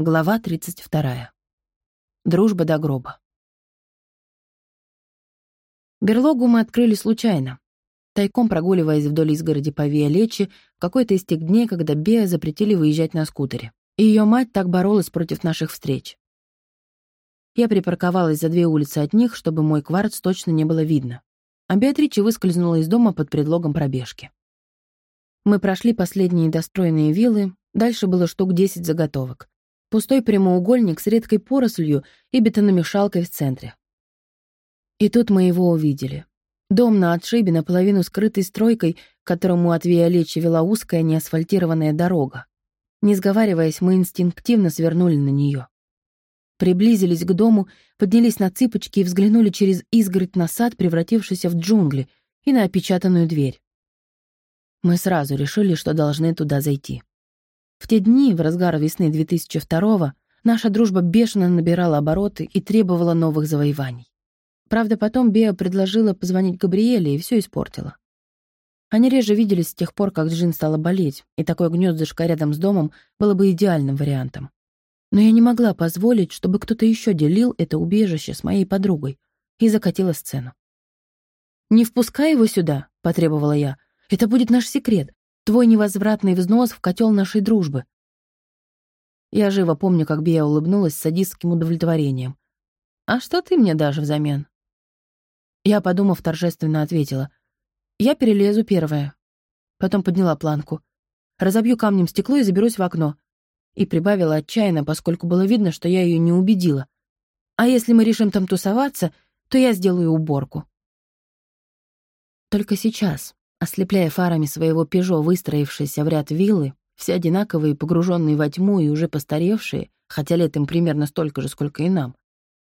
Глава 32. Дружба до гроба. Берлогу мы открыли случайно, тайком прогуливаясь вдоль изгороди по Виа-Лечи в какой-то из тех дней, когда Беа запретили выезжать на скутере. И ее мать так боролась против наших встреч. Я припарковалась за две улицы от них, чтобы мой квартс точно не было видно. А Беатрича выскользнула из дома под предлогом пробежки. Мы прошли последние достроенные виллы, дальше было штук 10 заготовок. Пустой прямоугольник с редкой порослью и бетономешалкой в центре. И тут мы его увидели. Дом на отшибе, наполовину скрытый стройкой, к которому от Виолечи вела узкая неасфальтированная дорога. Не сговариваясь, мы инстинктивно свернули на нее. Приблизились к дому, поднялись на цыпочки и взглянули через изгородь на сад, превратившийся в джунгли, и на опечатанную дверь. Мы сразу решили, что должны туда зайти. В те дни, в разгар весны 2002-го, наша дружба бешено набирала обороты и требовала новых завоеваний. Правда, потом Беа предложила позвонить Габриэле и все испортила. Они реже виделись с тех пор, как Джин стала болеть, и такое гнездышко рядом с домом было бы идеальным вариантом. Но я не могла позволить, чтобы кто-то еще делил это убежище с моей подругой, и закатила сцену. «Не впускай его сюда», — потребовала я. «Это будет наш секрет. Твой невозвратный взнос в котел нашей дружбы. Я живо помню, как Бия улыбнулась с садистским удовлетворением. «А что ты мне дашь взамен?» Я, подумав, торжественно ответила. «Я перелезу первая». Потом подняла планку. «Разобью камнем стекло и заберусь в окно». И прибавила отчаянно, поскольку было видно, что я ее не убедила. «А если мы решим там тусоваться, то я сделаю уборку». Только сейчас, ослепляя фарами своего «Пежо», выстроившиеся в ряд виллы, все одинаковые, погруженные во тьму и уже постаревшие, хотя лет им примерно столько же, сколько и нам.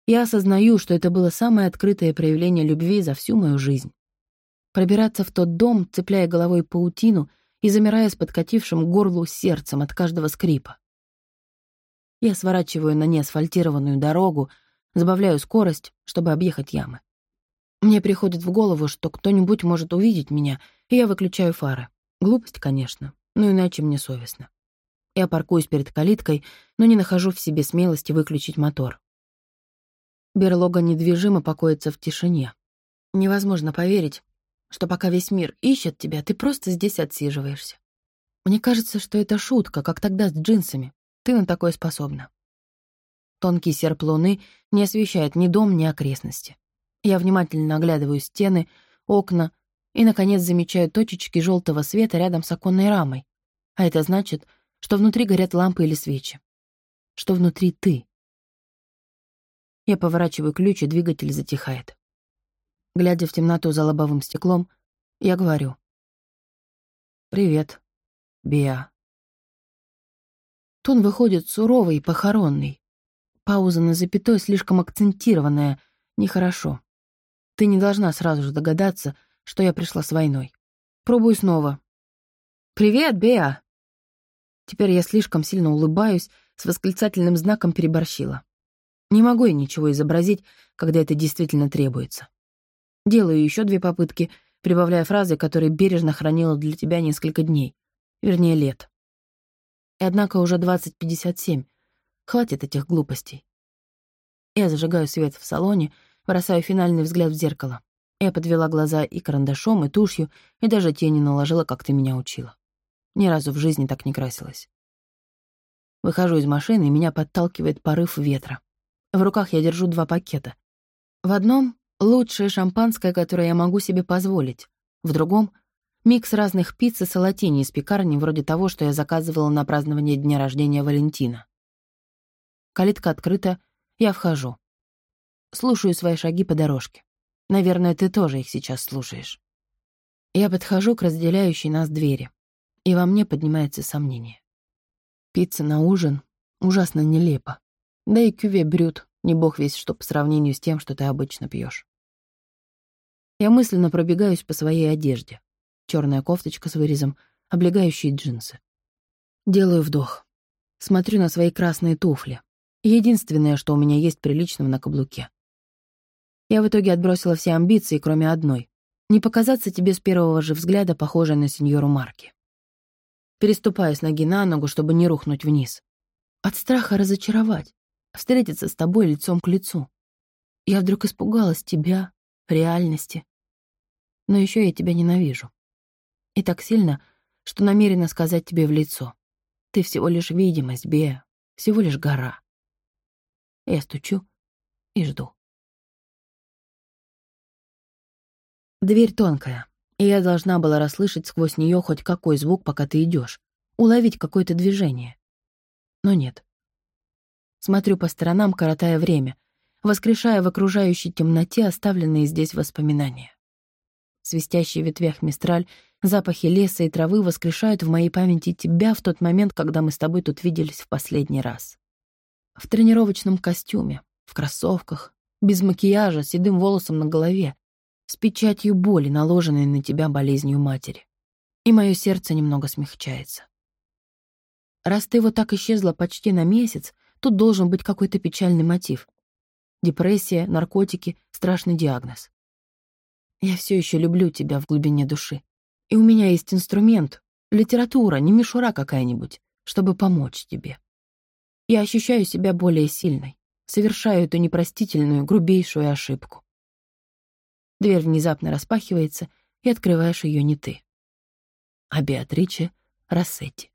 Я осознаю, что это было самое открытое проявление любви за всю мою жизнь. Пробираться в тот дом, цепляя головой паутину и замирая с подкатившим горлу сердцем от каждого скрипа. Я сворачиваю на неасфальтированную дорогу, забавляю скорость, чтобы объехать ямы. Мне приходит в голову, что кто-нибудь может увидеть меня — я выключаю фары. Глупость, конечно, но иначе мне совестно. Я паркуюсь перед калиткой, но не нахожу в себе смелости выключить мотор. Берлога недвижимо покоится в тишине. Невозможно поверить, что пока весь мир ищет тебя, ты просто здесь отсиживаешься. Мне кажется, что это шутка, как тогда с джинсами. Ты на такое способна. Тонкий серп луны не освещает ни дом, ни окрестности. Я внимательно оглядываю стены, окна, и, наконец, замечаю точечки желтого света рядом с оконной рамой. А это значит, что внутри горят лампы или свечи. Что внутри ты. Я поворачиваю ключ, и двигатель затихает. Глядя в темноту за лобовым стеклом, я говорю. «Привет, Биа». Тон выходит суровый, похоронный. Пауза на запятой слишком акцентированная. Нехорошо. Ты не должна сразу же догадаться, что я пришла с войной. Пробую снова. «Привет, Беа!» Теперь я слишком сильно улыбаюсь, с восклицательным знаком переборщила. Не могу я ничего изобразить, когда это действительно требуется. Делаю еще две попытки, прибавляя фразы, которые бережно хранила для тебя несколько дней. Вернее, лет. И однако уже 20.57. Хватит этих глупостей. Я зажигаю свет в салоне, бросаю финальный взгляд в зеркало. Я подвела глаза и карандашом, и тушью, и даже тени наложила, как ты меня учила. Ни разу в жизни так не красилась. Выхожу из машины, и меня подталкивает порыв ветра. В руках я держу два пакета. В одном — лучшее шампанское, которое я могу себе позволить. В другом — микс разных пицц и салатини из пекарни, вроде того, что я заказывала на празднование дня рождения Валентина. Калитка открыта, я вхожу. Слушаю свои шаги по дорожке. Наверное, ты тоже их сейчас слушаешь. Я подхожу к разделяющей нас двери, и во мне поднимается сомнение. Пицца на ужин ужасно нелепо. Да и кюве брют, не бог весь что по сравнению с тем, что ты обычно пьешь. Я мысленно пробегаюсь по своей одежде. Черная кофточка с вырезом, облегающие джинсы. Делаю вдох. Смотрю на свои красные туфли. Единственное, что у меня есть приличного на каблуке. Я в итоге отбросила все амбиции, кроме одной — не показаться тебе с первого же взгляда похожей на сеньору Марки. Переступаю с ноги на ногу, чтобы не рухнуть вниз. От страха разочаровать, встретиться с тобой лицом к лицу. Я вдруг испугалась тебя, реальности. Но еще я тебя ненавижу. И так сильно, что намерена сказать тебе в лицо. Ты всего лишь видимость, Беа, всего лишь гора. Я стучу и жду. Дверь тонкая, и я должна была расслышать сквозь нее хоть какой звук, пока ты идешь, уловить какое-то движение. Но нет. Смотрю по сторонам, коротая время, воскрешая в окружающей темноте оставленные здесь воспоминания. Свистящий ветвях мистраль, запахи леса и травы воскрешают в моей памяти тебя в тот момент, когда мы с тобой тут виделись в последний раз. В тренировочном костюме, в кроссовках, без макияжа, седым волосом на голове, с печатью боли, наложенной на тебя болезнью матери. И мое сердце немного смягчается. Раз ты вот так исчезла почти на месяц, тут должен быть какой-то печальный мотив. Депрессия, наркотики, страшный диагноз. Я все еще люблю тебя в глубине души. И у меня есть инструмент, литература, не мишура какая-нибудь, чтобы помочь тебе. Я ощущаю себя более сильной, совершаю эту непростительную, грубейшую ошибку. Дверь внезапно распахивается, и открываешь ее не ты, а Беатриче Рассетти.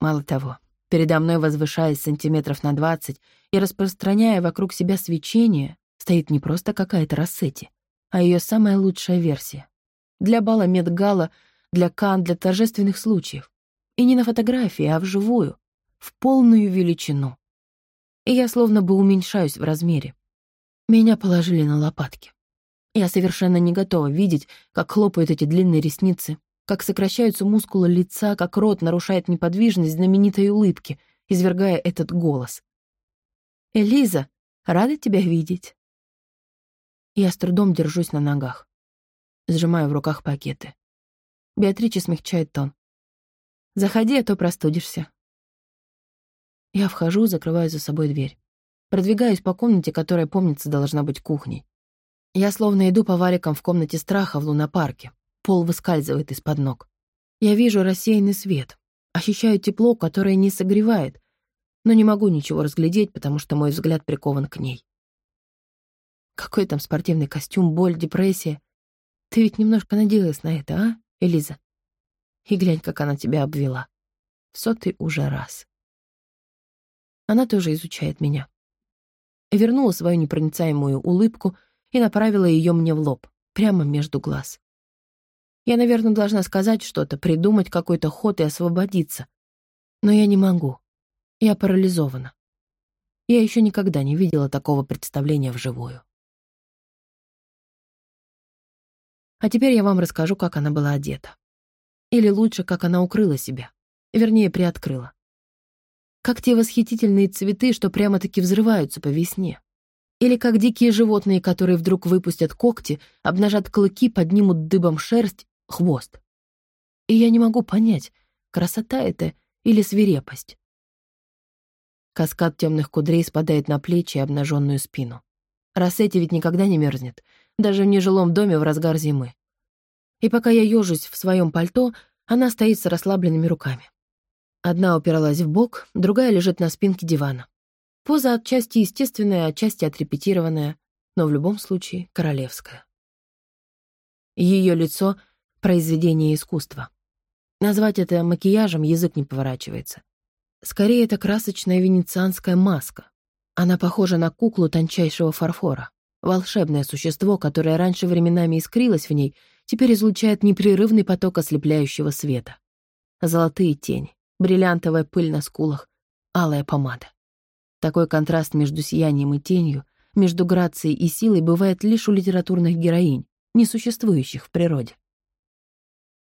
Мало того, передо мной, возвышаясь сантиметров на двадцать и распространяя вокруг себя свечение, стоит не просто какая-то Рассетти, а ее самая лучшая версия. Для бала Медгала, для Кан, для торжественных случаев. И не на фотографии, а вживую, в полную величину. И я словно бы уменьшаюсь в размере. Меня положили на лопатки. Я совершенно не готова видеть, как хлопают эти длинные ресницы, как сокращаются мускулы лица, как рот нарушает неподвижность знаменитой улыбки, извергая этот голос. «Элиза, рада тебя видеть». Я с трудом держусь на ногах. Сжимаю в руках пакеты. Беатрича смягчает тон. «Заходи, а то простудишься». Я вхожу, закрываю за собой дверь. Продвигаюсь по комнате, которая, помнится, должна быть кухней. Я словно иду по варикам в комнате страха в лунопарке. Пол выскальзывает из-под ног. Я вижу рассеянный свет, ощущаю тепло, которое не согревает, но не могу ничего разглядеть, потому что мой взгляд прикован к ней. Какой там спортивный костюм, боль, депрессия. Ты ведь немножко надеялась на это, а, Элиза? И глянь, как она тебя обвела. В сотый уже раз. Она тоже изучает меня. Вернула свою непроницаемую улыбку — и направила ее мне в лоб, прямо между глаз. Я, наверное, должна сказать что-то, придумать какой-то ход и освободиться. Но я не могу. Я парализована. Я еще никогда не видела такого представления вживую. А теперь я вам расскажу, как она была одета. Или лучше, как она укрыла себя. Вернее, приоткрыла. Как те восхитительные цветы, что прямо-таки взрываются по весне. Или как дикие животные, которые вдруг выпустят когти, обнажат клыки, поднимут дыбом шерсть, хвост. И я не могу понять, красота это или свирепость. Каскад темных кудрей спадает на плечи и обнаженную спину. Рассети ведь никогда не мерзнет, даже в нежилом доме в разгар зимы. И пока я ежусь в своем пальто, она стоит с расслабленными руками. Одна упиралась в бок, другая лежит на спинке дивана. Поза отчасти естественная, отчасти отрепетированная, но в любом случае королевская. Ее лицо — произведение искусства. Назвать это макияжем язык не поворачивается. Скорее, это красочная венецианская маска. Она похожа на куклу тончайшего фарфора. Волшебное существо, которое раньше временами искрилось в ней, теперь излучает непрерывный поток ослепляющего света. Золотые тени, бриллиантовая пыль на скулах, алая помада. Такой контраст между сиянием и тенью, между грацией и силой бывает лишь у литературных героинь, не существующих в природе.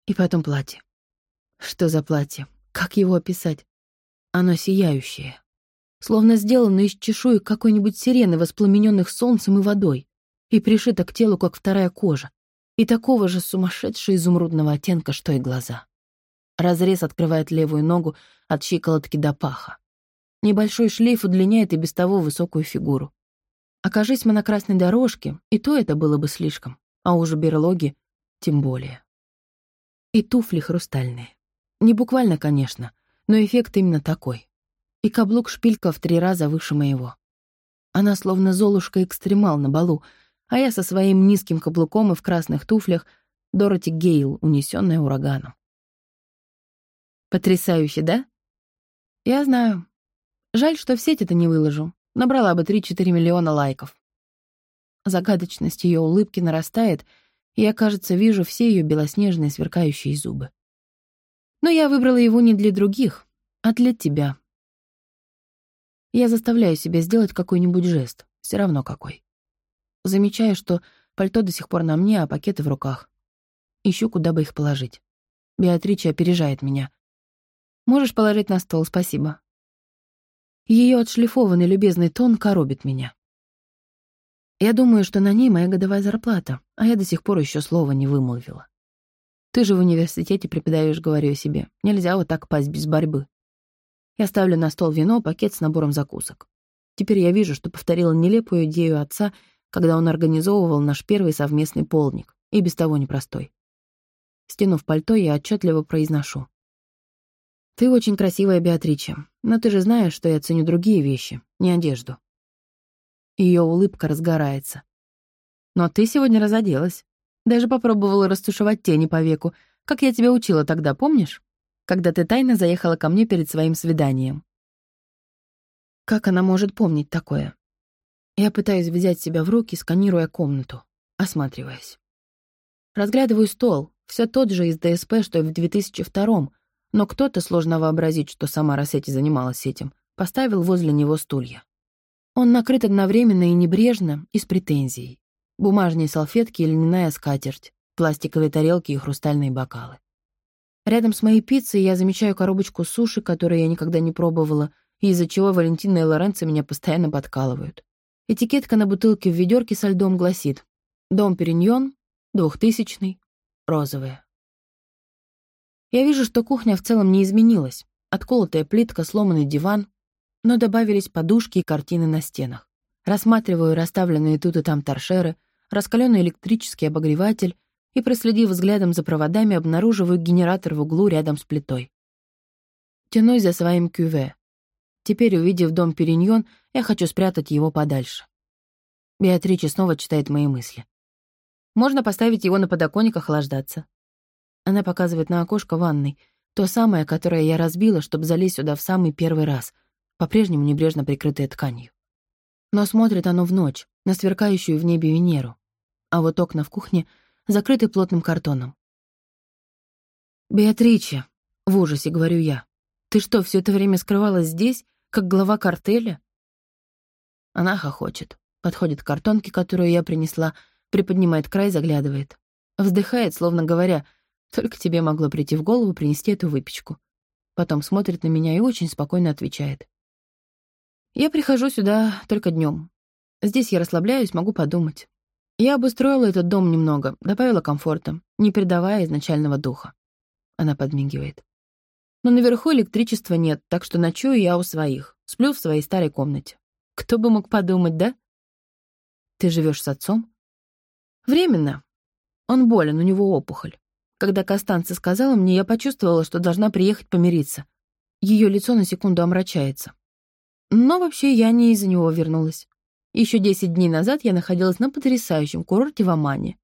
И потом платье. Что за платье? Как его описать? Оно сияющее. Словно сделано из чешуек какой-нибудь сирены, воспламененных солнцем и водой, и пришито к телу, как вторая кожа, и такого же сумасшедшего изумрудного оттенка, что и глаза. Разрез открывает левую ногу от щиколотки до паха. Небольшой шлейф удлиняет и без того высокую фигуру. Окажись мы на красной дорожке, и то это было бы слишком, а уже берлоги тем более. И туфли хрустальные. Не буквально, конечно, но эффект именно такой. и каблук шпилька в три раза выше моего. Она словно золушка-экстремал на балу, а я со своим низким каблуком и в красных туфлях Дороти Гейл, унесенная ураганом. Потрясающе, да? Я знаю. Жаль, что в сеть это не выложу. Набрала бы 3-4 миллиона лайков. Загадочность ее улыбки нарастает, и я, кажется, вижу все ее белоснежные сверкающие зубы. Но я выбрала его не для других, а для тебя. Я заставляю себя сделать какой-нибудь жест, все равно какой. Замечаю, что пальто до сих пор на мне, а пакеты в руках. Ищу, куда бы их положить. Беатрича опережает меня. «Можешь положить на стол, спасибо». Ее отшлифованный любезный тон коробит меня. Я думаю, что на ней моя годовая зарплата, а я до сих пор еще слова не вымолвила. Ты же в университете преподаешь, говорю себе. Нельзя вот так пасть без борьбы. Я ставлю на стол вино, пакет с набором закусок. Теперь я вижу, что повторила нелепую идею отца, когда он организовывал наш первый совместный полник, и без того непростой. Стянув пальто, я отчетливо произношу. «Ты очень красивая, Беатрича, но ты же знаешь, что я ценю другие вещи, не одежду». Ее улыбка разгорается. «Но ты сегодня разоделась. Даже попробовала растушевать тени по веку, как я тебя учила тогда, помнишь? Когда ты тайно заехала ко мне перед своим свиданием». Как она может помнить такое? Я пытаюсь взять себя в руки, сканируя комнату, осматриваясь. Разглядываю стол, все тот же из ДСП, что и в 2002-м, но кто-то, сложно вообразить, что сама Рассети занималась этим, поставил возле него стулья. Он накрыт одновременно и небрежно, и с претензией. Бумажные салфетки и льняная скатерть, пластиковые тарелки и хрустальные бокалы. Рядом с моей пиццей я замечаю коробочку суши, которую я никогда не пробовала, и из-за чего Валентина и Лоренцо меня постоянно подкалывают. Этикетка на бутылке в ведерке со льдом гласит «Дом Периньон, двухтысячный, розовая». Я вижу, что кухня в целом не изменилась. Отколотая плитка, сломанный диван, но добавились подушки и картины на стенах. Рассматриваю расставленные тут и там торшеры, раскаленный электрический обогреватель и, проследив взглядом за проводами, обнаруживаю генератор в углу рядом с плитой. Тянусь за своим кюве. Теперь, увидев дом Периньон, я хочу спрятать его подальше. Беатрича снова читает мои мысли. Можно поставить его на подоконник охлаждаться. Она показывает на окошко ванной, то самое, которое я разбила, чтобы залезть сюда в самый первый раз, по-прежнему небрежно прикрытое тканью. Но смотрит оно в ночь, на сверкающую в небе Венеру, а вот окна в кухне закрыты плотным картоном. «Беатриче», — в ужасе говорю я, — «ты что, все это время скрывалась здесь, как глава картеля?» Она хохочет, подходит к картонке, которую я принесла, приподнимает край, заглядывает. Вздыхает, словно говоря, «Только тебе могло прийти в голову принести эту выпечку». Потом смотрит на меня и очень спокойно отвечает. «Я прихожу сюда только днем. Здесь я расслабляюсь, могу подумать. Я обустроила этот дом немного, добавила комфорта, не придавая изначального духа. Она подмигивает. Но наверху электричества нет, так что ночую я у своих. Сплю в своей старой комнате. Кто бы мог подумать, да? Ты живешь с отцом? Временно. Он болен, у него опухоль. Когда Костанца сказала мне, я почувствовала, что должна приехать помириться. Ее лицо на секунду омрачается. Но вообще я не из-за него вернулась. Еще десять дней назад я находилась на потрясающем курорте в Омане.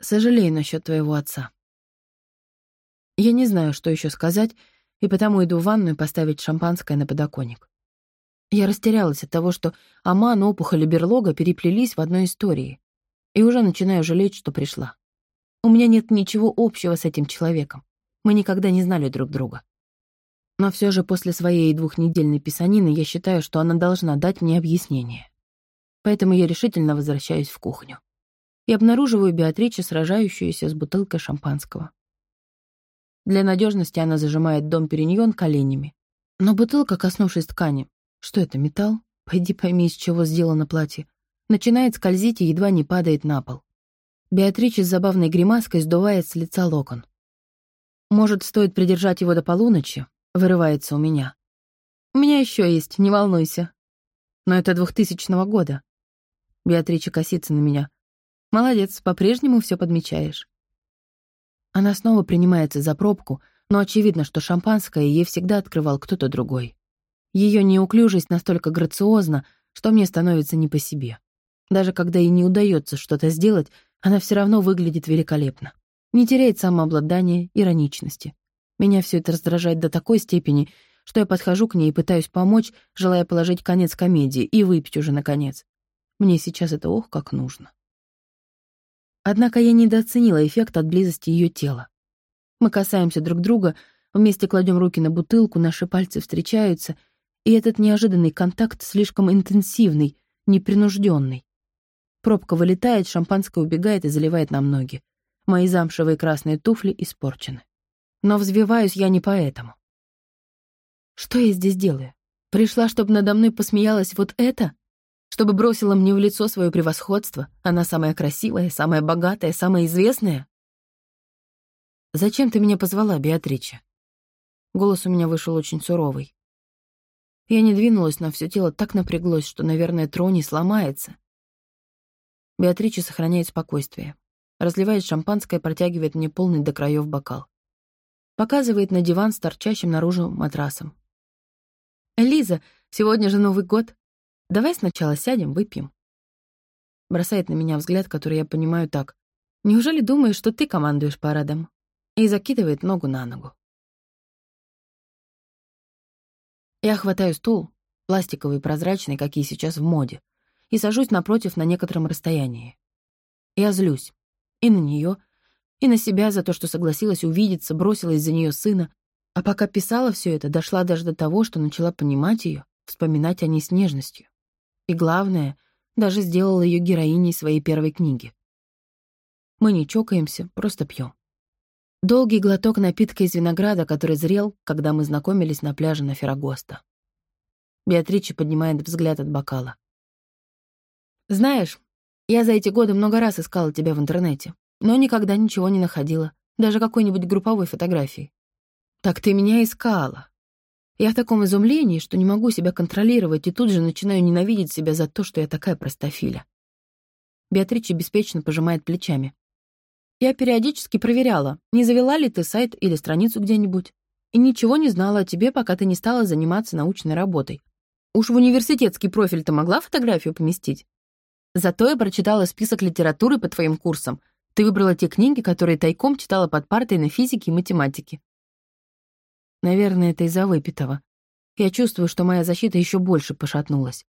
Сожалею насчет твоего отца. Я не знаю, что еще сказать, и потому иду в ванную поставить шампанское на подоконник. Я растерялась от того, что Оман, опухоль и берлога переплелись в одной истории, и уже начинаю жалеть, что пришла. У меня нет ничего общего с этим человеком. Мы никогда не знали друг друга. Но все же после своей двухнедельной писанины я считаю, что она должна дать мне объяснение поэтому я решительно возвращаюсь в кухню и обнаруживаю Беатриче, сражающуюся с бутылкой шампанского. Для надежности она зажимает дом Периньон коленями. Но бутылка, коснувшись ткани, что это, металл? Пойди пойми, из чего сделано платье. Начинает скользить и едва не падает на пол. Беатрича с забавной гримаской сдувает с лица локон. «Может, стоит придержать его до полуночи?» — вырывается у меня. «У меня еще есть, не волнуйся. Но это двухтысячного года. Беатрича косится на меня. «Молодец, по-прежнему все подмечаешь». Она снова принимается за пробку, но очевидно, что шампанское ей всегда открывал кто-то другой. Ее неуклюжесть настолько грациозна, что мне становится не по себе. Даже когда ей не удается что-то сделать, она все равно выглядит великолепно. Не теряет самообладания, ироничности. Меня все это раздражает до такой степени, что я подхожу к ней и пытаюсь помочь, желая положить конец комедии и выпить уже наконец. Мне сейчас это ох как нужно. Однако я недооценила эффект от близости ее тела. Мы касаемся друг друга, вместе кладем руки на бутылку, наши пальцы встречаются, и этот неожиданный контакт слишком интенсивный, непринужденный. Пробка вылетает, шампанское убегает и заливает нам ноги. Мои замшевые красные туфли испорчены. Но взвиваюсь я не поэтому. Что я здесь делаю? Пришла, чтобы надо мной посмеялась вот это? Чтобы бросила мне в лицо свое превосходство? Она самая красивая, самая богатая, самая известная? «Зачем ты меня позвала, Беатрича?» Голос у меня вышел очень суровый. Я не двинулась, но все тело так напряглось, что, наверное, трони сломается. Беатрича сохраняет спокойствие. Разливает шампанское, протягивает мне полный до краев бокал. Показывает на диван с торчащим наружу матрасом. «Лиза, сегодня же Новый год. Давай сначала сядем, выпьем». Бросает на меня взгляд, который я понимаю так. «Неужели думаешь, что ты командуешь парадом?» И закидывает ногу на ногу. Я хватаю стул, пластиковый, прозрачный, какие сейчас в моде, и сажусь напротив на некотором расстоянии. Я злюсь. И на нее, и на себя за то, что согласилась увидеться, бросилась за нее сына, а пока писала все это, дошла даже до того, что начала понимать ее, вспоминать о ней с нежностью. И главное, даже сделала ее героиней своей первой книги. Мы не чокаемся, просто пьем. Долгий глоток напитка из винограда, который зрел, когда мы знакомились на пляже на Феррагоста. Беатрича поднимает взгляд от бокала. «Знаешь, я за эти годы много раз искала тебя в интернете, но никогда ничего не находила, даже какой-нибудь групповой фотографии. Так ты меня искала. Я в таком изумлении, что не могу себя контролировать и тут же начинаю ненавидеть себя за то, что я такая простофиля». Беатрича беспечно пожимает плечами. Я периодически проверяла, не завела ли ты сайт или страницу где-нибудь. И ничего не знала о тебе, пока ты не стала заниматься научной работой. Уж в университетский профиль ты могла фотографию поместить? Зато я прочитала список литературы по твоим курсам. Ты выбрала те книги, которые тайком читала под партой на физике и математике. Наверное, это из-за выпитого. Я чувствую, что моя защита еще больше пошатнулась.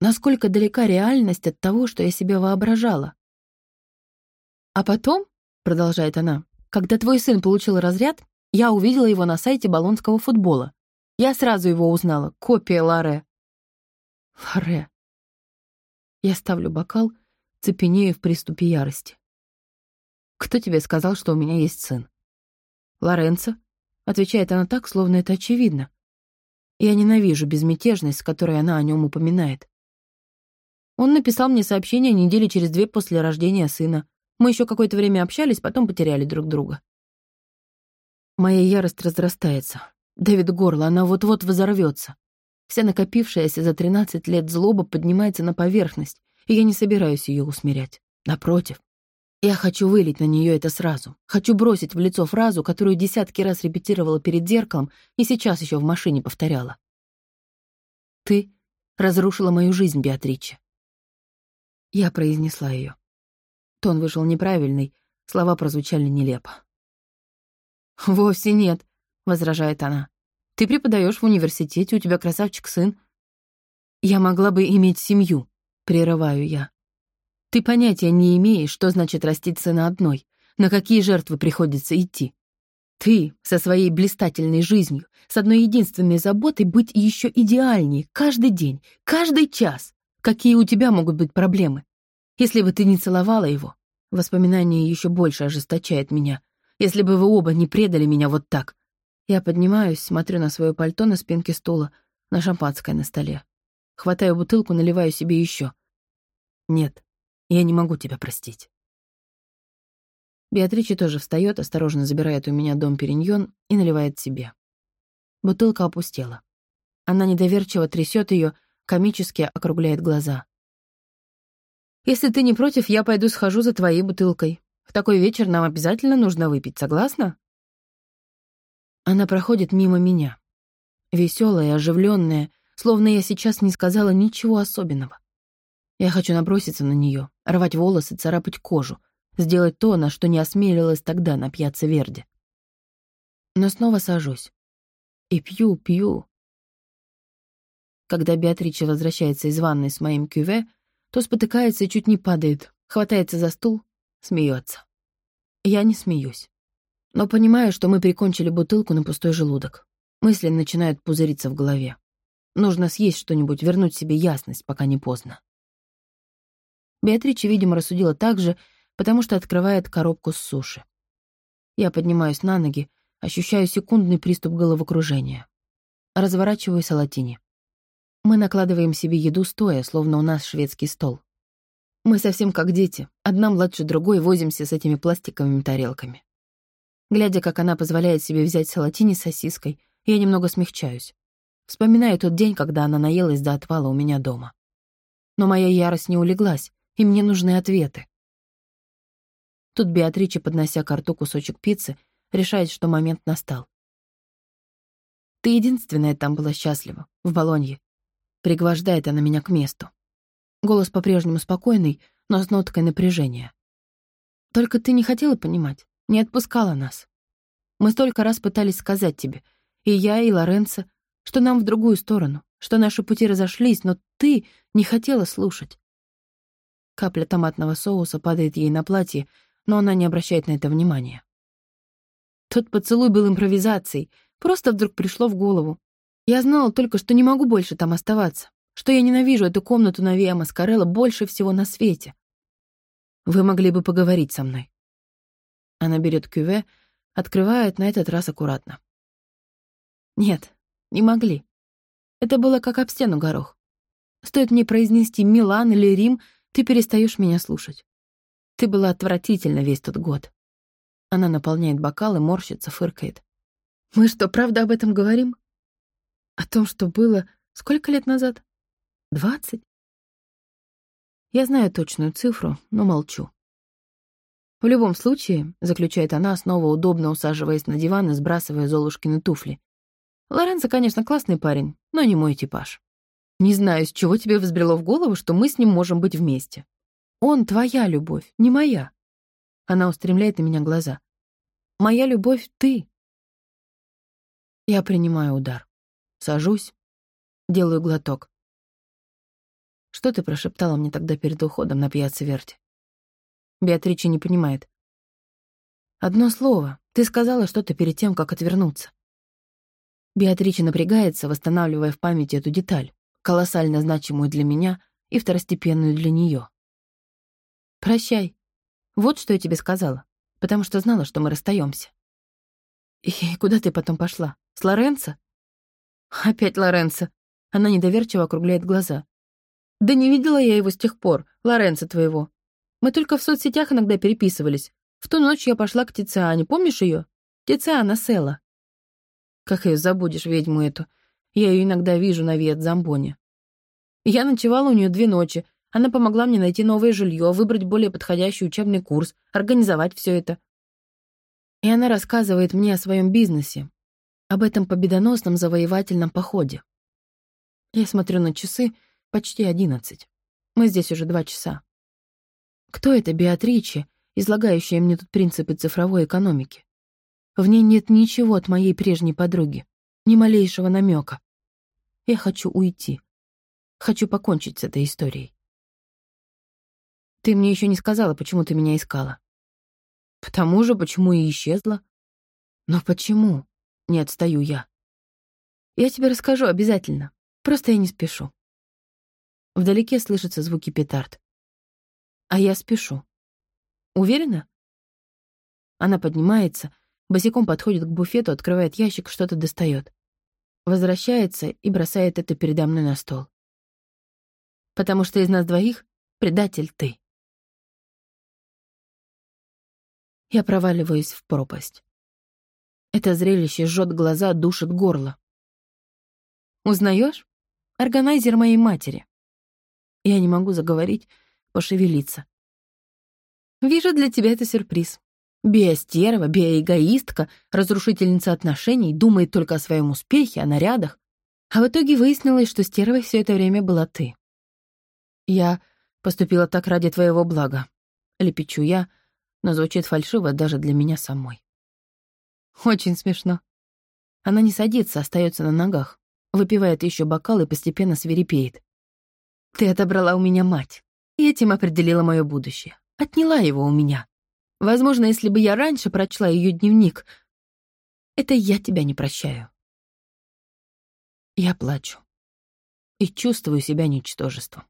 Насколько далека реальность от того, что я себе воображала? А потом, продолжает она, когда твой сын получил разряд, я увидела его на сайте Болонского футбола. Я сразу его узнала. Копия Ларе. Ларе. Я ставлю бокал, цепенею в приступе ярости. «Кто тебе сказал, что у меня есть сын?» «Лоренцо», — отвечает она так, словно это очевидно. Я ненавижу безмятежность, с которой она о нем упоминает. Он написал мне сообщение недели через две после рождения сына. Мы еще какое-то время общались, потом потеряли друг друга. Моя ярость разрастается. Дэвид горло, она вот-вот взорвется. Вся накопившаяся за 13 лет злоба поднимается на поверхность, и я не собираюсь ее усмирять. Напротив. Я хочу вылить на нее это сразу. Хочу бросить в лицо фразу, которую десятки раз репетировала перед зеркалом и сейчас еще в машине повторяла. «Ты разрушила мою жизнь, Беатриче». Я произнесла ее. Тон вышел неправильный, слова прозвучали нелепо. «Вовсе нет», — возражает она. «Ты преподаешь в университете, у тебя красавчик-сын». «Я могла бы иметь семью», — прерываю я. «Ты понятия не имеешь, что значит растить сына одной, на какие жертвы приходится идти. Ты со своей блистательной жизнью, с одной единственной заботой быть еще идеальнее каждый день, каждый час. Какие у тебя могут быть проблемы? Если бы ты не целовала его, воспоминание еще больше ожесточает меня. Если бы вы оба не предали меня вот так. Я поднимаюсь, смотрю на свое пальто на спинке стула, на шампанское на столе. Хватаю бутылку, наливаю себе еще. Нет, я не могу тебя простить. Беатрича тоже встает, осторожно забирает у меня дом Периньон и наливает себе. Бутылка опустела. Она недоверчиво трясет ее, комически округляет глаза. Если ты не против, я пойду схожу за твоей бутылкой. В такой вечер нам обязательно нужно выпить, согласна?» Она проходит мимо меня. Веселая, оживленная, словно я сейчас не сказала ничего особенного. Я хочу наброситься на нее, рвать волосы, царапать кожу, сделать то, на что не осмелилась тогда на пьяце Верди. Но снова сажусь. И пью, пью. Когда Беатрича возвращается из ванной с моим кюве, то спотыкается и чуть не падает, хватается за стул, смеется. Я не смеюсь. Но понимаю, что мы прикончили бутылку на пустой желудок. Мысли начинают пузыриться в голове. Нужно съесть что-нибудь, вернуть себе ясность, пока не поздно. Беатрича, видимо, рассудила так же, потому что открывает коробку с суши. Я поднимаюсь на ноги, ощущаю секундный приступ головокружения. Разворачиваю салатини. Мы накладываем себе еду стоя, словно у нас шведский стол. Мы совсем как дети, одна младше другой возимся с этими пластиковыми тарелками. Глядя, как она позволяет себе взять салатини с сосиской, я немного смягчаюсь. Вспоминаю тот день, когда она наелась до отвала у меня дома. Но моя ярость не улеглась, и мне нужны ответы. Тут Беатрича, поднося к рту кусочек пиццы, решает, что момент настал. «Ты единственная там была счастлива, в Болонье». Пригвождает она меня к месту. Голос по-прежнему спокойный, но с ноткой напряжения. «Только ты не хотела понимать, не отпускала нас. Мы столько раз пытались сказать тебе, и я, и Лоренцо, что нам в другую сторону, что наши пути разошлись, но ты не хотела слушать. Капля томатного соуса падает ей на платье, но она не обращает на это внимания. Тот поцелуй был импровизацией, просто вдруг пришло в голову. Я знала только, что не могу больше там оставаться, что я ненавижу эту комнату на Виа Маскарелла больше всего на свете. Вы могли бы поговорить со мной. Она берет кюве, открывает на этот раз аккуратно. Нет, не могли. Это было как об стену горох. Стоит мне произнести «Милан» или «Рим», ты перестаешь меня слушать. Ты была отвратительна весь тот год. Она наполняет бокал и морщится, фыркает. Мы что, правда об этом говорим? О том, что было сколько лет назад? Двадцать? Я знаю точную цифру, но молчу. В любом случае, заключает она, снова удобно усаживаясь на диван и сбрасывая Золушкины туфли. Лоренцо, конечно, классный парень, но не мой типаж. Не знаю, с чего тебе взбрело в голову, что мы с ним можем быть вместе. Он твоя любовь, не моя. Она устремляет на меня глаза. Моя любовь — ты. Я принимаю удар. Сажусь, делаю глоток. Что ты прошептала мне тогда перед уходом на пьяце Верти? Беатрича не понимает. Одно слово. Ты сказала что-то перед тем, как отвернуться. Беатрича напрягается, восстанавливая в памяти эту деталь колоссально значимую для меня и второстепенную для нее. «Прощай. Вот что я тебе сказала, потому что знала, что мы расстаемся. «И куда ты потом пошла? С Лоренцо?» «Опять Лоренцо». Она недоверчиво округляет глаза. «Да не видела я его с тех пор, Лоренцо твоего. Мы только в соцсетях иногда переписывались. В ту ночь я пошла к Тициане, помнишь ее? Тициана Села. Как ее забудешь, ведьму эту? Я ее иногда вижу на Виет-Замбоне. Я ночевала у нее две ночи. Она помогла мне найти новое жилье, выбрать более подходящий учебный курс, организовать все это. И она рассказывает мне о своем бизнесе, об этом победоносном завоевательном походе. Я смотрю на часы, почти одиннадцать. Мы здесь уже два часа. Кто это Беатриче, излагающая мне тут принципы цифровой экономики? В ней нет ничего от моей прежней подруги ни малейшего намека. Я хочу уйти. Хочу покончить с этой историей. Ты мне еще не сказала, почему ты меня искала. Потому же, почему и исчезла. Но почему? Не отстаю я. Я тебе расскажу обязательно. Просто я не спешу. Вдалеке слышатся звуки петард. А я спешу. Уверена? Она поднимается, Босиком подходит к буфету, открывает ящик, что-то достает. Возвращается и бросает это передо мной на стол. Потому что из нас двоих предатель ты. Я проваливаюсь в пропасть. Это зрелище жжет глаза, душит горло. Узнаешь? Органайзер моей матери. Я не могу заговорить, пошевелиться. Вижу, для тебя это сюрприз. Биостерва, биоэгоистка, разрушительница отношений, думает только о своем успехе, о нарядах. А в итоге выяснилось, что стервой все это время была ты. Я поступила так ради твоего блага. Лепечу я, но звучит фальшиво даже для меня самой. Очень смешно. Она не садится, остается на ногах, выпивает еще бокал и постепенно свирепеет. Ты отобрала у меня мать, и этим определила мое будущее. Отняла его у меня. Возможно, если бы я раньше прочла ее дневник, это я тебя не прощаю. Я плачу и чувствую себя ничтожеством.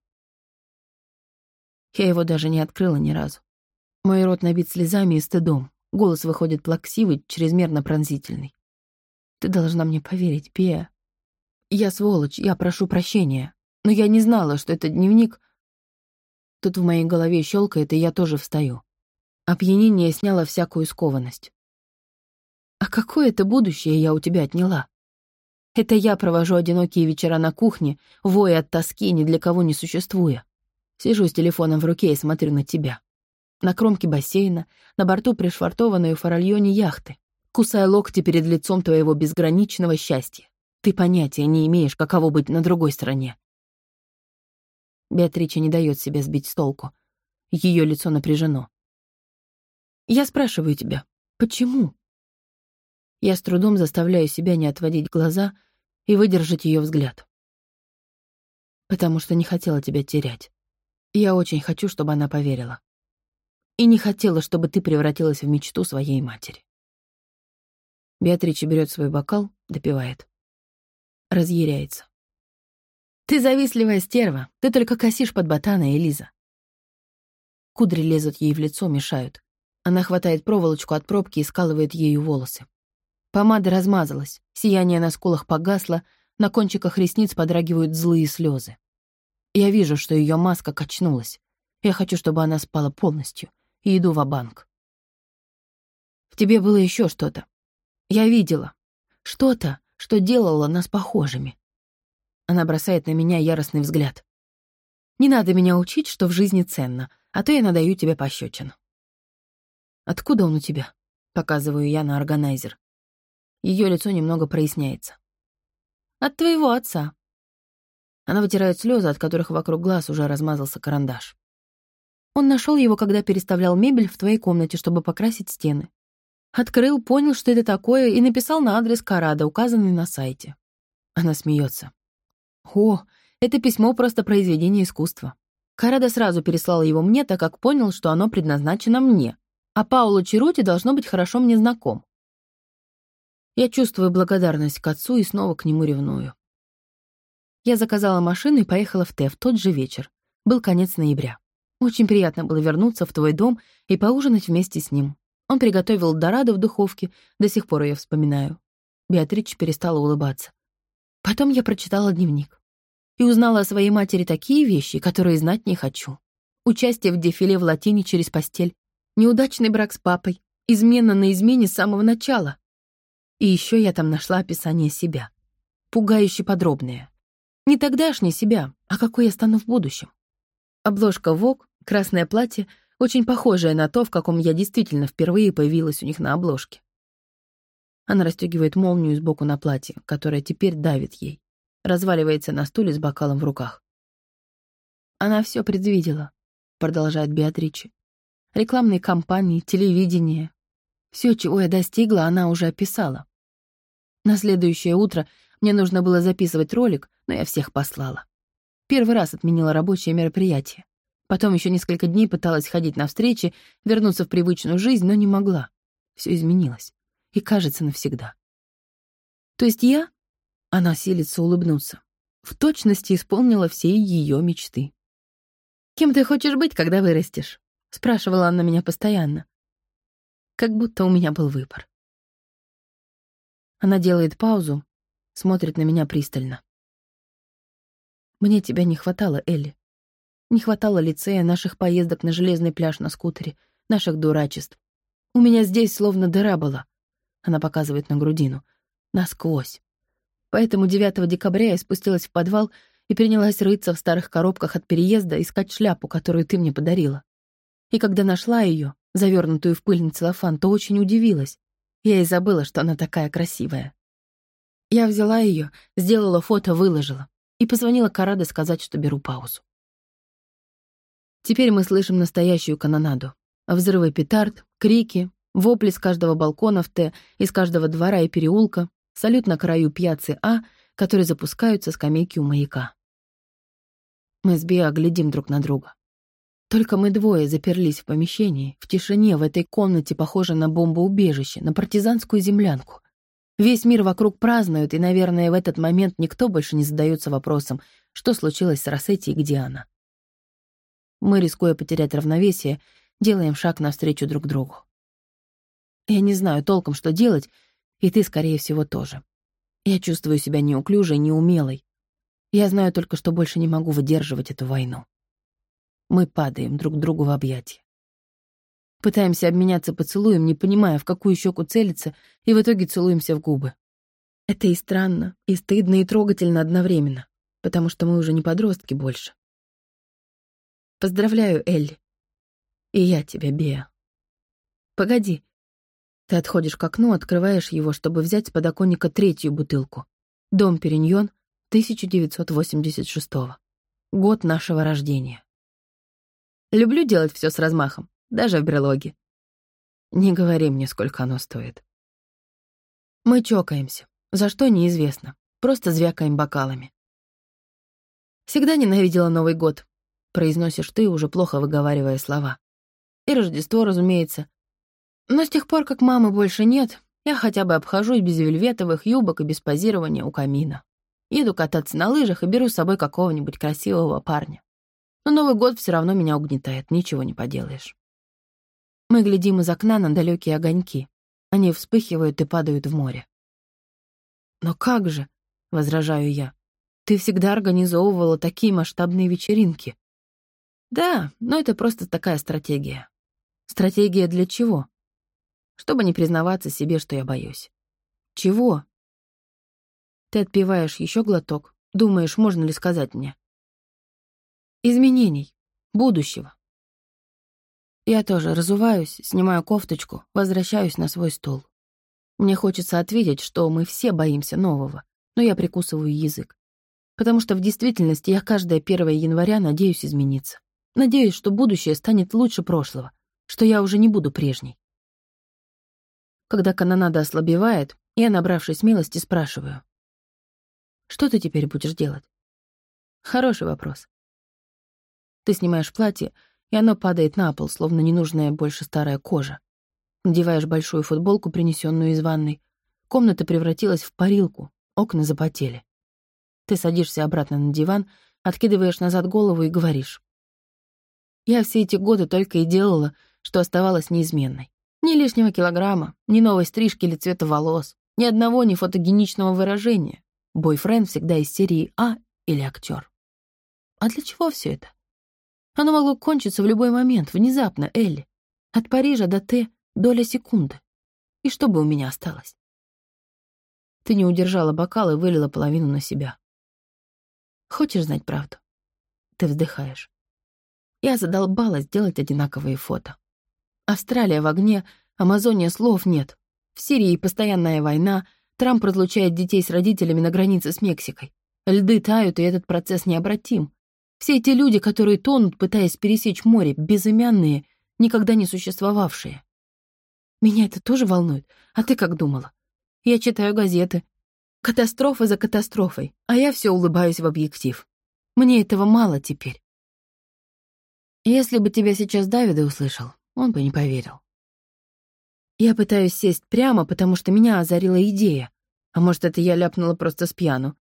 Я его даже не открыла ни разу. Мой рот набит слезами и стыдом. Голос выходит плаксивый, чрезмерно пронзительный. Ты должна мне поверить, Пия. Я сволочь, я прошу прощения. Но я не знала, что это дневник... Тут в моей голове щелкает, и я тоже встаю. Опьянение сняло всякую скованность. А какое это будущее я у тебя отняла? Это я провожу одинокие вечера на кухне, воя от тоски, ни для кого не существуя. Сижу с телефоном в руке и смотрю на тебя. На кромке бассейна, на борту пришвартованной у форальоне яхты, кусая локти перед лицом твоего безграничного счастья. Ты понятия не имеешь, каково быть на другой стороне. Беатрича не дает себя сбить с толку. Ее лицо напряжено. Я спрашиваю тебя, почему? Я с трудом заставляю себя не отводить глаза и выдержать ее взгляд. Потому что не хотела тебя терять. Я очень хочу, чтобы она поверила. И не хотела, чтобы ты превратилась в мечту своей матери. Беатрича берет свой бокал, допивает. Разъяряется. «Ты завистливая стерва, ты только косишь под ботана, Элиза». Кудри лезут ей в лицо, мешают. Она хватает проволочку от пробки и скалывает ею волосы. Помада размазалась, сияние на скулах погасло, на кончиках ресниц подрагивают злые слезы. Я вижу, что ее маска качнулась. Я хочу, чтобы она спала полностью, и иду в банк В тебе было еще что-то. Я видела. Что-то, что делало нас похожими. Она бросает на меня яростный взгляд. Не надо меня учить, что в жизни ценно, а то я надаю тебе пощечину. «Откуда он у тебя?» — показываю я на органайзер. Ее лицо немного проясняется. «От твоего отца». Она вытирает слезы, от которых вокруг глаз уже размазался карандаш. Он нашел его, когда переставлял мебель в твоей комнате, чтобы покрасить стены. Открыл, понял, что это такое, и написал на адрес Карада, указанный на сайте. Она смеется. «О, это письмо просто произведение искусства. Карада сразу переслал его мне, так как понял, что оно предназначено мне, а Пауло Черути должно быть хорошо мне знаком. Я чувствую благодарность к отцу и снова к нему ревную. Я заказала машину и поехала в Т тот же вечер. Был конец ноября. Очень приятно было вернуться в твой дом и поужинать вместе с ним. Он приготовил дорадо в духовке, до сих пор я вспоминаю. Беатрич перестала улыбаться. Потом я прочитала дневник и узнала о своей матери такие вещи, которые знать не хочу. Участие в дефиле в латине через постель, Неудачный брак с папой, измена на измене с самого начала. И еще я там нашла описание себя. Пугающе подробное. Не тогдашнее себя, а какой я стану в будущем. Обложка ВОК, красное платье, очень похожее на то, в каком я действительно впервые появилась у них на обложке. Она расстегивает молнию сбоку на платье, которое теперь давит ей. Разваливается на стуле с бокалом в руках. Она все предвидела, продолжает Беатриче. Рекламные кампании, телевидение. Все, чего я достигла, она уже описала. На следующее утро мне нужно было записывать ролик, но я всех послала. Первый раз отменила рабочее мероприятие. Потом еще несколько дней пыталась ходить на встречи, вернуться в привычную жизнь, но не могла. Все изменилось. И кажется навсегда. То есть я, она силится улыбнуться, в точности исполнила все ее мечты. «Кем ты хочешь быть, когда вырастешь?» Спрашивала она меня постоянно. Как будто у меня был выбор. Она делает паузу, смотрит на меня пристально. Мне тебя не хватало, Элли. Не хватало лицея, наших поездок на железный пляж на скутере, наших дурачеств. У меня здесь словно дыра была. Она показывает на грудину. Насквозь. Поэтому 9 декабря я спустилась в подвал и принялась рыться в старых коробках от переезда, искать шляпу, которую ты мне подарила. И когда нашла ее, завернутую в пыльный целлофан, то очень удивилась. Я и забыла, что она такая красивая. Я взяла ее, сделала фото, выложила и позвонила Караде сказать, что беру паузу. Теперь мы слышим настоящую канонаду. Взрывы петард, крики, вопли с каждого балкона в Т, из каждого двора и переулка, салют на краю пьяцы А, которые запускаются скамейки у маяка. Мы с Биа глядим друг на друга. Только мы двое заперлись в помещении, в тишине, в этой комнате, похожей на бомбоубежище, на партизанскую землянку. Весь мир вокруг празднует, и, наверное, в этот момент никто больше не задается вопросом, что случилось с Рассетти и где она. Мы, рискуя потерять равновесие, делаем шаг навстречу друг другу. Я не знаю толком, что делать, и ты, скорее всего, тоже. Я чувствую себя неуклюжей, неумелой. Я знаю только, что больше не могу выдерживать эту войну. Мы падаем друг другу в объятия. Пытаемся обменяться поцелуем, не понимая, в какую щеку целиться, и в итоге целуемся в губы. Это и странно, и стыдно, и трогательно одновременно, потому что мы уже не подростки больше. Поздравляю, Элли. И я тебя, Беа. Погоди. Ты отходишь к окну, открываешь его, чтобы взять с подоконника третью бутылку. Дом Периньон, 1986 -го. Год нашего рождения. Люблю делать все с размахом даже в берлоге. Не говори мне, сколько оно стоит. Мы чокаемся, за что неизвестно, просто звякаем бокалами. Всегда ненавидела Новый год, произносишь ты, уже плохо выговаривая слова. И Рождество, разумеется. Но с тех пор, как мамы больше нет, я хотя бы обхожусь без вельветовых юбок и без позирования у камина. Еду кататься на лыжах и беру с собой какого-нибудь красивого парня. Но Новый год все равно меня угнетает, ничего не поделаешь. Мы глядим из окна на далекие огоньки. Они вспыхивают и падают в море. «Но как же?» — возражаю я. «Ты всегда организовывала такие масштабные вечеринки». «Да, но это просто такая стратегия». «Стратегия для чего?» «Чтобы не признаваться себе, что я боюсь». «Чего?» Ты отпиваешь еще глоток, думаешь, можно ли сказать мне. Изменений, будущего. Я тоже разуваюсь, снимаю кофточку, возвращаюсь на свой стол. Мне хочется ответить, что мы все боимся нового, но я прикусываю язык. Потому что в действительности я каждое 1 января надеюсь измениться. Надеюсь, что будущее станет лучше прошлого, что я уже не буду прежней. Когда канонада ослабевает, я, набравшись смелости, спрашиваю. «Что ты теперь будешь делать?» Хороший вопрос. Ты снимаешь платье, и оно падает на пол, словно ненужная больше старая кожа. Надеваешь большую футболку, принесенную из ванной. Комната превратилась в парилку, окна запотели. Ты садишься обратно на диван, откидываешь назад голову и говоришь. Я все эти годы только и делала, что оставалась неизменной. Ни лишнего килограмма, ни новой стрижки или цвета волос, ни одного ни фотогеничного выражения. Бойфренд всегда из серии А или актер. А для чего все это? Оно могло кончиться в любой момент, внезапно, Элли. От Парижа до Т доля секунды. И что бы у меня осталось? Ты не удержала бокал и вылила половину на себя. Хочешь знать правду? Ты вздыхаешь. Я задолбалась делать одинаковые фото. Австралия в огне, Амазония слов нет. В Сирии постоянная война, Трамп разлучает детей с родителями на границе с Мексикой. Льды тают, и этот процесс необратим. Все эти люди, которые тонут, пытаясь пересечь море, безымянные, никогда не существовавшие. Меня это тоже волнует. А ты как думала? Я читаю газеты. Катастрофа за катастрофой, а я все улыбаюсь в объектив. Мне этого мало теперь. Если бы тебя сейчас Давида услышал, он бы не поверил. Я пытаюсь сесть прямо, потому что меня озарила идея. А может, это я ляпнула просто с пьяну.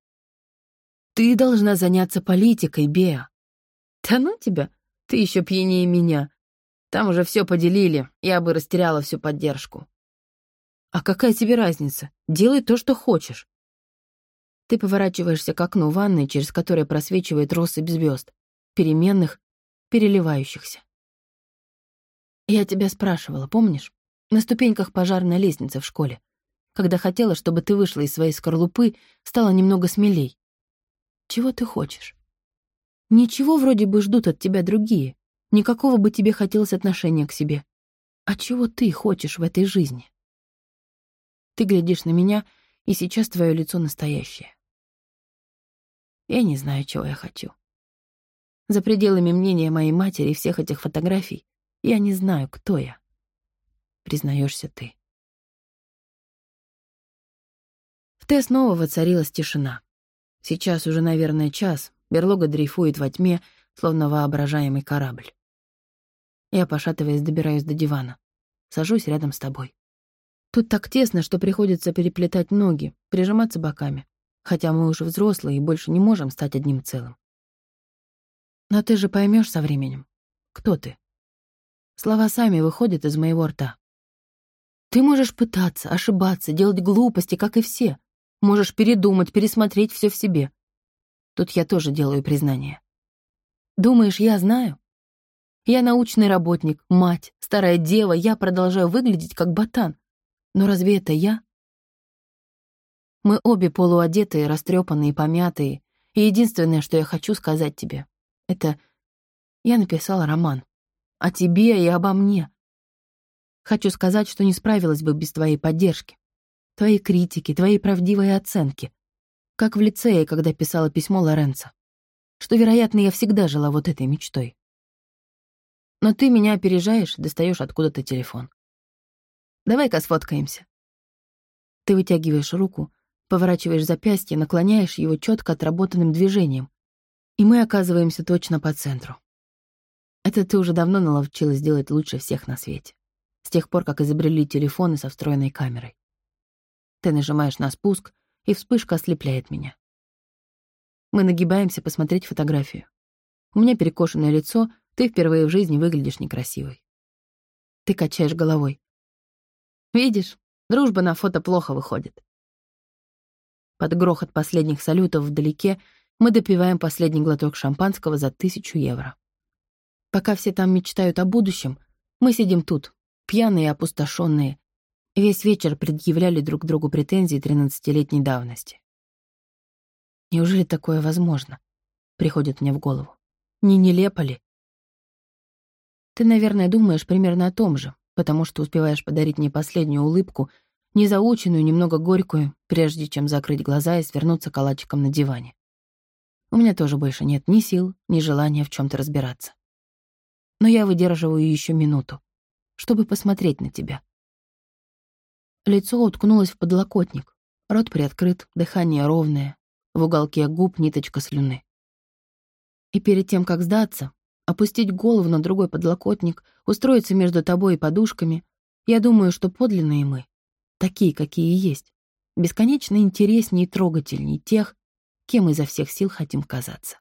Ты должна заняться политикой, Беа. Да ну тебя, ты еще пьянее меня. Там уже все поделили, я бы растеряла всю поддержку. А какая тебе разница? Делай то, что хочешь. Ты поворачиваешься к окну ванной, через которое просвечивает россыпь звезд, переменных, переливающихся. Я тебя спрашивала, помнишь? На ступеньках пожарной лестницы в школе. Когда хотела, чтобы ты вышла из своей скорлупы, стала немного смелей. Чего ты хочешь? Ничего вроде бы ждут от тебя другие. Никакого бы тебе хотелось отношения к себе. А чего ты хочешь в этой жизни? Ты глядишь на меня, И сейчас твое лицо настоящее. Я не знаю, чего я хочу. За пределами мнения моей матери и всех этих фотографий я не знаю, кто я. Признаешься ты. В Т снова воцарилась тишина. Сейчас уже, наверное, час, берлога дрейфует во тьме, словно воображаемый корабль. Я, пошатываясь, добираюсь до дивана. Сажусь рядом с тобой. Тут так тесно, что приходится переплетать ноги, прижиматься боками, хотя мы уже взрослые и больше не можем стать одним целым. Но ты же поймешь со временем, кто ты. Слова сами выходят из моего рта. Ты можешь пытаться, ошибаться, делать глупости, как и все. Можешь передумать, пересмотреть все в себе. Тут я тоже делаю признание. Думаешь, я знаю? Я научный работник, мать, старая дева, я продолжаю выглядеть как ботан. Но разве это я? Мы обе полуодетые, растрепанные, помятые, и единственное, что я хочу сказать тебе, это я написала роман. О тебе и обо мне. Хочу сказать, что не справилась бы без твоей поддержки, твоей критики, твоей правдивой оценки. Как в лицее, когда писала письмо Лоренцо. Что, вероятно, я всегда жила вот этой мечтой. Но ты меня опережаешь, достаешь откуда-то телефон. Давай-ка сфоткаемся. Ты вытягиваешь руку, поворачиваешь запястье, наклоняешь его четко отработанным движением, и мы оказываемся точно по центру. Это ты уже давно наловчилась делать лучше всех на свете. С тех пор, как изобрели телефоны со встроенной камерой. Ты нажимаешь на спуск, и вспышка ослепляет меня. Мы нагибаемся посмотреть фотографию. У меня перекошенное лицо, ты впервые в жизни выглядишь некрасивой. Ты качаешь головой. Видишь, дружба на фото плохо выходит. Под грохот последних салютов вдалеке мы допиваем последний глоток шампанского за тысячу евро. Пока все там мечтают о будущем, мы сидим тут, пьяные и опустошенные. Весь вечер предъявляли друг другу претензии тринадцатилетней давности. Неужели такое возможно? Приходит мне в голову. Не нелепо ли? Ты, наверное, думаешь примерно о том же, потому что успеваешь подарить мне последнюю улыбку, незаученную, немного горькую, прежде чем закрыть глаза и свернуться калачиком на диване. У меня тоже больше нет ни сил, ни желания в чем то разбираться. Но я выдерживаю еще минуту, чтобы посмотреть на тебя. Лицо уткнулось в подлокотник, рот приоткрыт, дыхание ровное, в уголке губ ниточка слюны. И перед тем, как сдаться, опустить голову на другой подлокотник, устроиться между тобой и подушками, я думаю, что подлинные мы, такие, какие есть, бесконечно интереснее и трогательнее тех, кем изо всех сил хотим казаться.